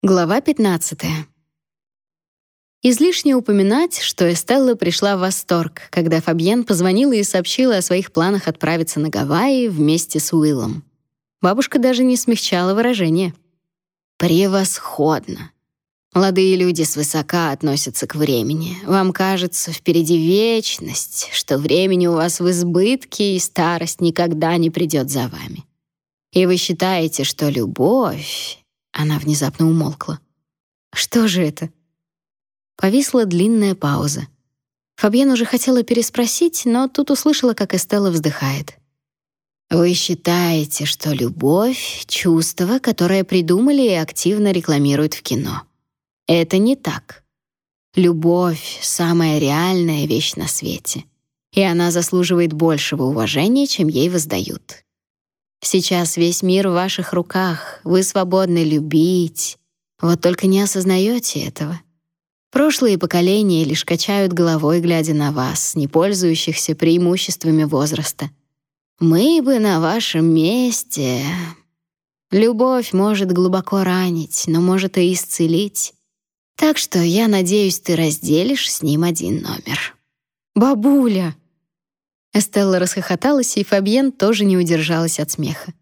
Глава 15. Излишне упоминать, что Эстелла пришла в восторг, когда Фабьен позвонила и сообщила о своих планах отправиться на Гавайи вместе с Уиллом. Бабушка даже не смягчала выражение. «Превосходно! Молодые люди свысока относятся к времени. Вам кажется, впереди вечность, что времени у вас в избытке, и старость никогда не придет за вами. И вы считаете, что любовь она внезапно умолкла. Что же это? Повисла длинная пауза. Фабьен уже хотела переспросить, но тут услышала, как Эстелла вздыхает. Вы считаете, что любовь чувство, которое придумали и активно рекламируют в кино. Это не так. Любовь самая реальная вещь на свете, и она заслуживает большего уважения, чем ей воздают. Сейчас весь мир в ваших руках, вы свободны любить. Вот только не осознаете этого. Прошлые поколения лишь качают головой, глядя на вас, не пользующихся преимуществами возраста. Мы бы на вашем месте. Любовь может глубоко ранить, но может и исцелить. Так что я надеюсь, ты разделишь с ним один номер. Бабуля, Эстелла расхохоталась, и Фабьен тоже не удержалась от смеха.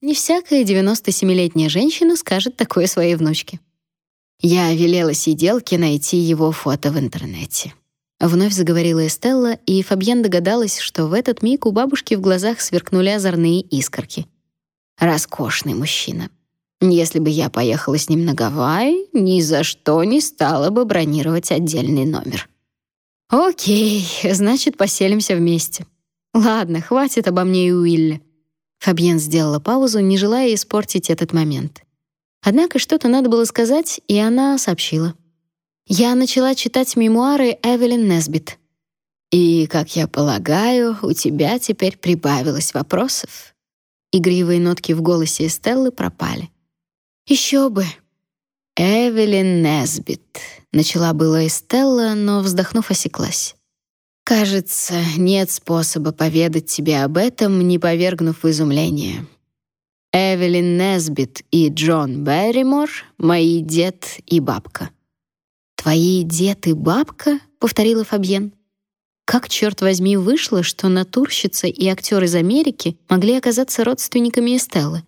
Не всякая 97-летняя женщина скажет такое своей внучке. Я велела сиделке найти его фото в интернете. Вновь заговорила Эстелла, и Фабьен догадалась, что в этот миг у бабушки в глазах сверкнули озорные искорки. Роскошный мужчина. Если бы я поехала с ним на Гавайи, ни за что не стала бы бронировать отдельный номер. О'кей, значит, поселимся вместе. Ладно, хватит обо мне и Уилле. Фабьен сделала паузу, не желая испортить этот момент. Однако что-то надо было сказать, и она сообщила. Я начала читать мемуары Эвелин Несбит. И, как я полагаю, у тебя теперь прибавилось вопросов. Игривые нотки в голосе Стеллы пропали. Еще бы. Эвелин Несбит, начала было Эстелла, но вздохнув осеклась. Кажется, нет способа поведать тебе об этом, не повергнув в изумление. Эвелин Несбит и Джон Берримор — мои дед и бабка. «Твои дед и бабка?» — повторила Фабьен. Как, черт возьми, вышло, что натурщица и актер из Америки могли оказаться родственниками Эстеллы?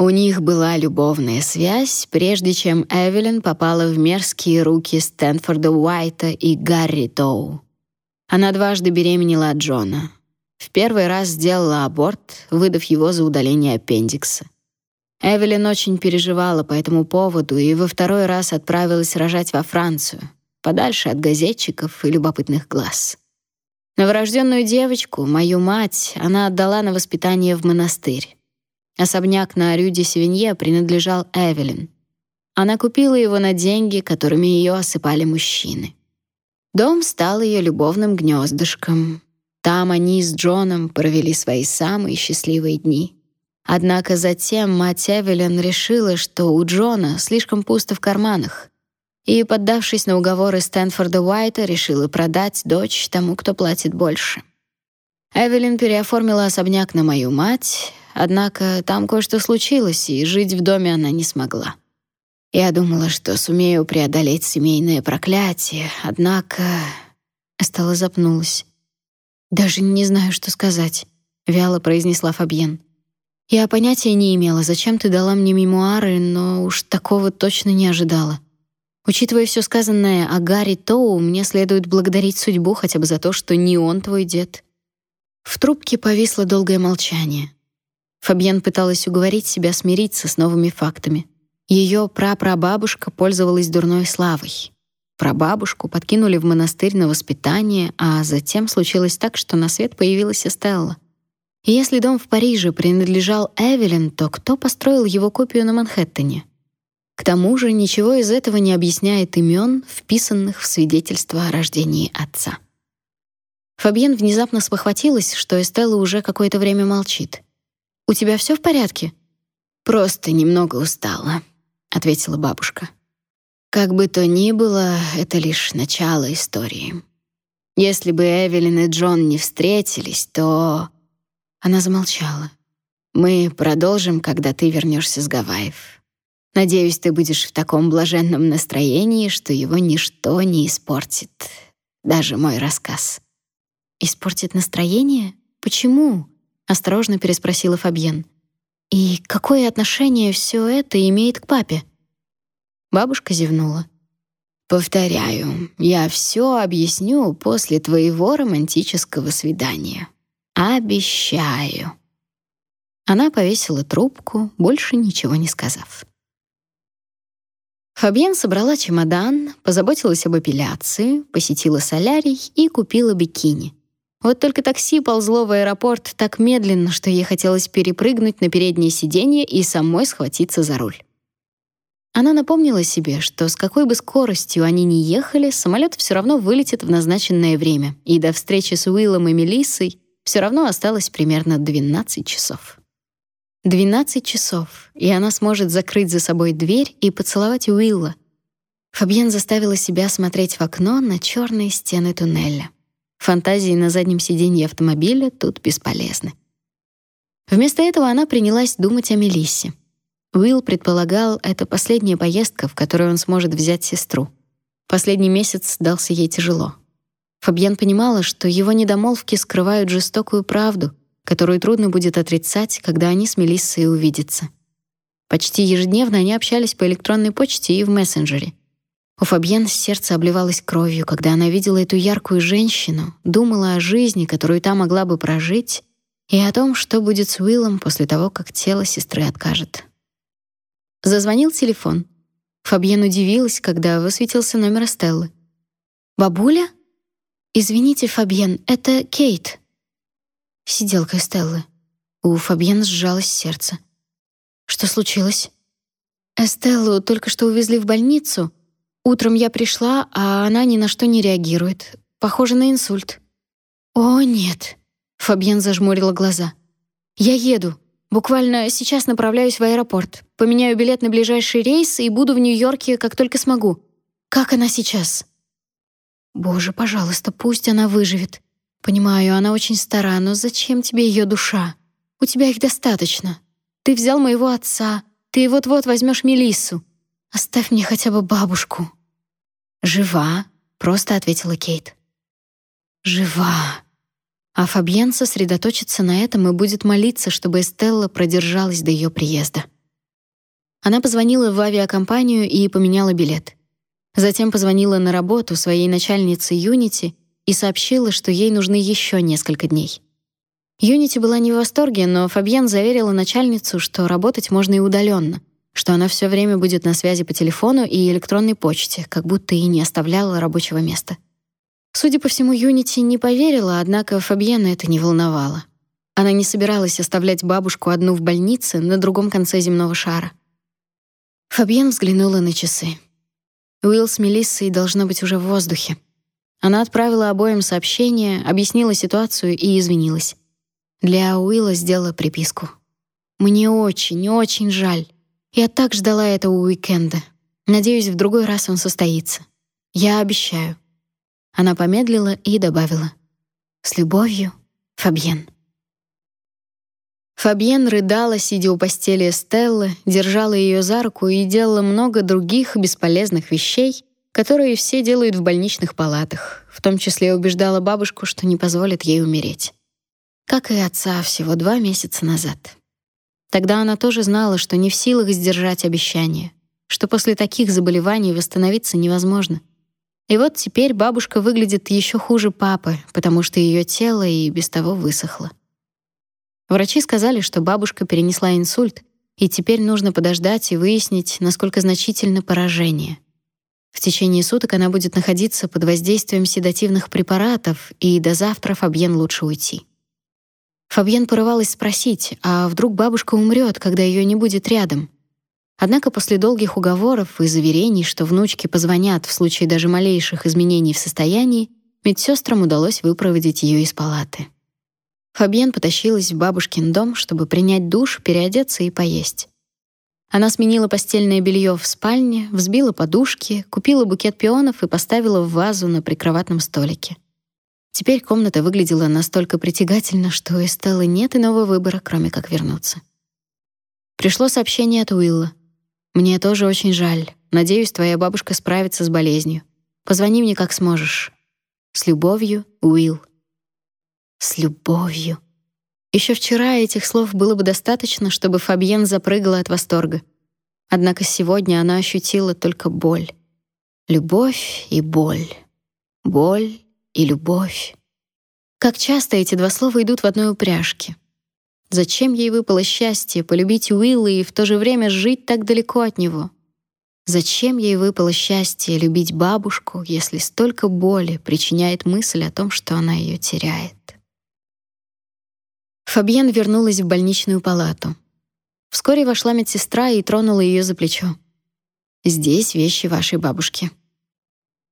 У них была любовная связь, прежде чем Эвелин попала в мерзкие руки Стэнфорда Уайта и Гарри Тоу. Она дважды беременела от Джона. В первый раз сделала аборт, выдав его за удаление аппендикса. Эвелин очень переживала по этому поводу и во второй раз отправилась рожать во Францию, подальше от газетчиков и любопытных глаз. Новорожденную девочку, мою мать, она отдала на воспитание в монастырь. Особняк на Рю-де-Севинье принадлежал Эвелин. Она купила его на деньги, которыми ее осыпали мужчины. Дом стал ее любовным гнездышком. Там они с Джоном провели свои самые счастливые дни. Однако затем мать Эвелин решила, что у Джона слишком пусто в карманах, и, поддавшись на уговоры Стэнфорда Уайта, решила продать дочь тому, кто платит больше. Эвелин переоформила особняк на мою мать, однако там кое-что случилось, и жить в доме она не смогла. Я думала, что сумею преодолеть семейное проклятие, однако Стала запнулась. Даже не знаю, что сказать, вяло произнесла Фабьен. Я понятия не имела, зачем ты дала мне мемуары, но уж такого точно не ожидала. Учитывая все сказанное о Гарри Тоу, мне следует благодарить судьбу хотя бы за то, что не он твой дед. В трубке повисло долгое молчание. Фабьен пыталась уговорить себя смириться с новыми фактами. Ее прапрабабушка пользовалась дурной славой. Прабабушку подкинули в монастырь на воспитание, а затем случилось так, что на свет появилась Эстелла. И если дом в Париже принадлежал Эвелин, то кто построил его копию на Манхэттене? К тому же ничего из этого не объясняет имен, вписанных в свидетельство о рождении отца. Фабьен внезапно спохватилась, что Эстелла уже какое-то время молчит. «У тебя все в порядке?» «Просто немного устала», — ответила бабушка. «Как бы то ни было, это лишь начало истории. Если бы Эвелин и Джон не встретились, то...» Она замолчала. «Мы продолжим, когда ты вернешься с Гавайев. Надеюсь, ты будешь в таком блаженном настроении, что его ничто не испортит, даже мой рассказ. Испортит настроение? Почему? Осторожно переспросила Фабьен. И какое отношение все это имеет к папе? Бабушка зевнула. Повторяю, я все объясню после твоего романтического свидания. Обещаю. Она повесила трубку, больше ничего не сказав. Фабьен собрала чемодан, позаботилась об эпиляции, посетила солярий и купила бикини. Вот только такси ползло в аэропорт так медленно, что ей хотелось перепрыгнуть на переднее сиденье и самой схватиться за руль. Она напомнила себе, что с какой бы скоростью они ни ехали, самолет все равно вылетит в назначенное время, и до встречи с Уиллом и Мелиссой все равно осталось примерно 12 часов. 12 часов, и она сможет закрыть за собой дверь и поцеловать Уилла. Фабьен заставила себя смотреть в окно на черные стены туннеля. Фантазии на заднем сиденье автомобиля тут бесполезны. Вместо этого она принялась думать о Мелиссе. Уилл предполагал, это последняя поездка, в которой он сможет взять сестру. Последний месяц дался ей тяжело. Фабьен понимала, что его недомолвки скрывают жестокую правду, которую трудно будет отрицать, когда они с Мелиссой увидятся. Почти ежедневно они общались по электронной почте и в мессенджере. У Фабьен сердце обливалось кровью, когда она видела эту яркую женщину, думала о жизни, которую та могла бы прожить, и о том, что будет с Уиллом после того, как тело сестры откажет. Зазвонил телефон. Фабьен удивилась, когда высветился номер Стеллы. «Бабуля?» «Извините, Фабьен, это Кейт». Сиделка Стеллы. У Фабьен сжалось сердце. «Что случилось?» «Эстеллу только что увезли в больницу», Утром я пришла, а она ни на что не реагирует. Похоже на инсульт. О, нет. Фабьен зажмурила глаза. Я еду. Буквально сейчас направляюсь в аэропорт. Поменяю билет на ближайший рейс и буду в Нью-Йорке, как только смогу. Как она сейчас? Боже, пожалуйста, пусть она выживет. Понимаю, она очень стара, но зачем тебе ее душа? У тебя их достаточно. Ты взял моего отца. Ты вот-вот возьмешь Мелиссу. Оставь мне хотя бы бабушку. «Жива», — просто ответила Кейт. «Жива». А Фабьен сосредоточится на этом и будет молиться, чтобы Эстелла продержалась до ее приезда. Она позвонила в авиакомпанию и поменяла билет. Затем позвонила на работу своей начальнице Юнити и сообщила, что ей нужны еще несколько дней. Юнити была не в восторге, но Фабьен заверила начальницу, что работать можно и удаленно, что она все время будет на связи по телефону и электронной почте, как будто и не оставляла рабочего места. Судя по всему, Юнити не поверила, однако Фабьена это не волновало. Она не собиралась оставлять бабушку одну в больнице на другом конце земного шара. Фабьен взглянула на часы. Уилл с Мелиссой должно быть уже в воздухе. Она отправила обоим сообщение, объяснила ситуацию и извинилась. Для Уилла сделала приписку. «Мне очень, очень жаль. Я так ждала этого уикенда. Надеюсь, в другой раз он состоится. Я обещаю. Она помедлила и добавила: "С любовью, Фабьен". Фабьен рыдала, сидя у постели Стеллы, держала ее за руку и делала много других бесполезных вещей, которые все делают в больничных палатах, в том числе убеждала бабушку, что не позволит ей умереть. Как и отца всего два месяца назад. Тогда она тоже знала, что не в силах сдержать обещание, что после таких заболеваний восстановиться невозможно. И вот теперь бабушка выглядит еще хуже папы, потому что ее тело и без того высохло. Врачи сказали, что бабушка перенесла инсульт, и теперь нужно подождать и выяснить, насколько значительно поражение. В течение суток она будет находиться под воздействием седативных препаратов, и до завтра Фабьен лучше уйти. Фабьен порывалась спросить, а вдруг бабушка умрет, когда ее не будет рядом? Однако после долгих уговоров и заверений, что внучки позвонят в случае даже малейших изменений в состоянии, медсестрам удалось выпроводить ее из палаты. Фабьен потащилась в бабушкин дом, чтобы принять душ, переодеться и поесть. Она сменила постельное белье в спальне, взбила подушки, купила букет пионов и поставила в вазу на прикроватном столике. Теперь комната выглядела настолько притягательно, что у Эстеллы нет иного выбора, кроме как вернуться. Пришло сообщение от Уилла. Мне тоже очень жаль. Надеюсь, твоя бабушка справится с болезнью. Позвони мне как сможешь. С любовью, Уилл. С любовью. Еще вчера этих слов было бы достаточно, чтобы Фабьен запрыгала от восторга. Однако сегодня она ощутила только боль. Любовь и боль. Боль и любовь. Как часто эти два слова идут в одной упряжке. Зачем ей выпало счастье полюбить Уилла и в то же время жить так далеко от него? Зачем ей выпало счастье любить бабушку, если столько боли причиняет мысль о том, что она ее теряет? Фабьен вернулась в больничную палату. Вскоре вошла медсестра и тронула ее за плечо. «Здесь вещи вашей бабушки».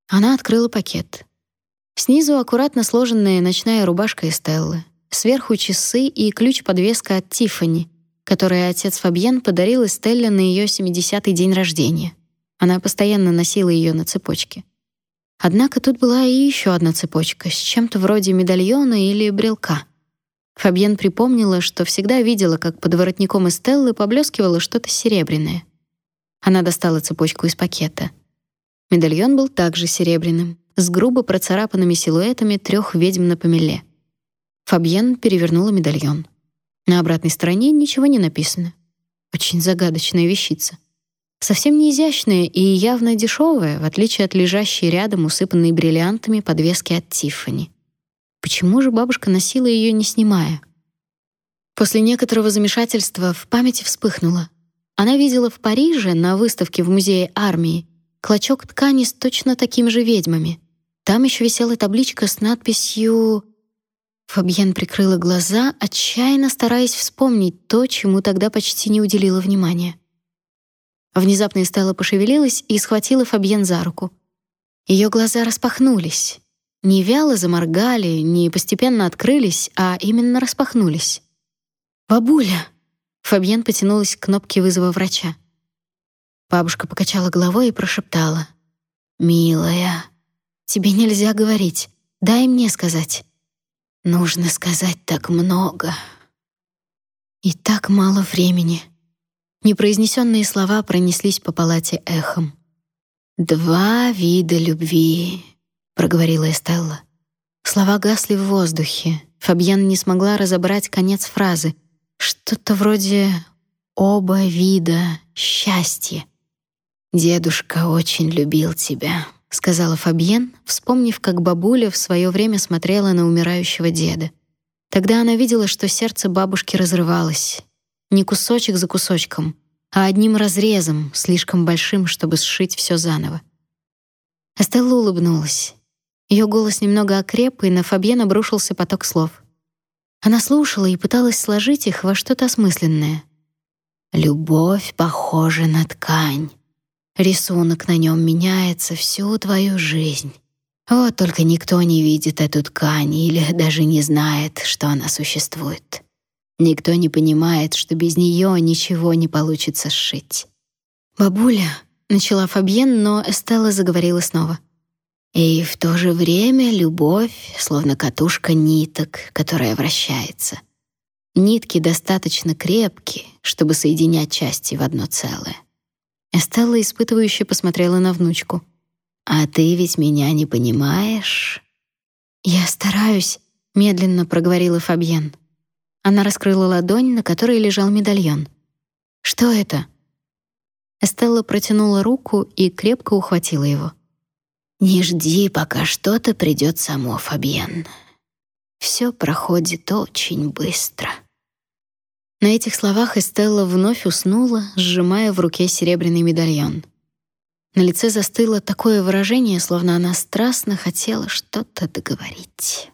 Она открыла пакет. Снизу аккуратно сложенная ночная рубашка Эстеллы, сверху часы и ключ-подвеска от Тиффани, который отец Фабьен подарил Эстелле на ее 70-й день рождения. Она постоянно носила ее на цепочке. Однако тут была и еще одна цепочка с чем-то вроде медальона или брелка — Фабьен припомнила, что всегда видела, как под воротником Эстеллы поблескивало что-то серебряное. Она достала цепочку из пакета. Медальон был также серебряным, с грубо процарапанными силуэтами трех ведьм на помеле. Фабьен перевернула медальон. На обратной стороне ничего не написано. Очень загадочная вещица. Совсем не изящная и явно дешевая, в отличие от лежащей рядом усыпанной бриллиантами подвески от Тиффани. Почему же бабушка носила ее, не снимая? После некоторого замешательства в памяти вспыхнуло. Она видела в Париже на выставке в музее армии клочок ткани с точно такими же ведьмами. Там еще висела табличка с надписью Фабьен прикрыла глаза, отчаянно стараясь вспомнить то, чему тогда почти не уделила внимания. Внезапно Эстелла пошевелилась и схватила Фабьен за руку. Ее глаза распахнулись. Не вяло заморгали, не постепенно открылись, а именно распахнулись. «Бабуля!» Фабьен потянулась к кнопке вызова врача. Бабушка покачала головой и прошептала. «Милая, тебе нельзя говорить. Дай мне сказать. Нужно сказать так много. И так мало времени». Непроизнесенные слова пронеслись по палате эхом. «Два вида любви проговорила Эстелла. Слова гасли в воздухе. Фабьен не смогла разобрать конец фразы. Что-то вроде «оба вида счастья». «Дедушка очень любил тебя», — сказала Фабьен, вспомнив, как бабуля в свое время смотрела на умирающего деда. Тогда она видела, что сердце бабушки разрывалось. Не кусочек за кусочком, а одним разрезом, слишком большим, чтобы сшить все заново. Эстелла улыбнулась. Ее голос немного окреп, и на Фабьен обрушился поток слов. Она слушала и пыталась сложить их во что-то осмысленное. «Любовь похожа на ткань. Рисунок на нем меняется всю твою жизнь. Вот только никто не видит эту ткань или даже не знает, что она существует. Никто не понимает, что без нее ничего не получится сшить». «Бабуля», — начала Фабьен, но Эстелла заговорила снова. И в то же время любовь, словно катушка ниток, которая вращается. Нитки достаточно крепкие, чтобы соединять части в одно целое. Эстелла испытывающе посмотрела на внучку. «А ты ведь меня не понимаешь?» «Я стараюсь», — медленно проговорила Фабьен. Она раскрыла ладонь, на которой лежал медальон. «Что это?» Эстелла протянула руку и крепко ухватила его. Не жди, пока что-то придет само, Фабьен. Все проходит очень быстро. На этих словах Эстелла вновь уснула, сжимая в руке серебряный медальон. На лице застыло такое выражение, словно она страстно хотела что-то договорить.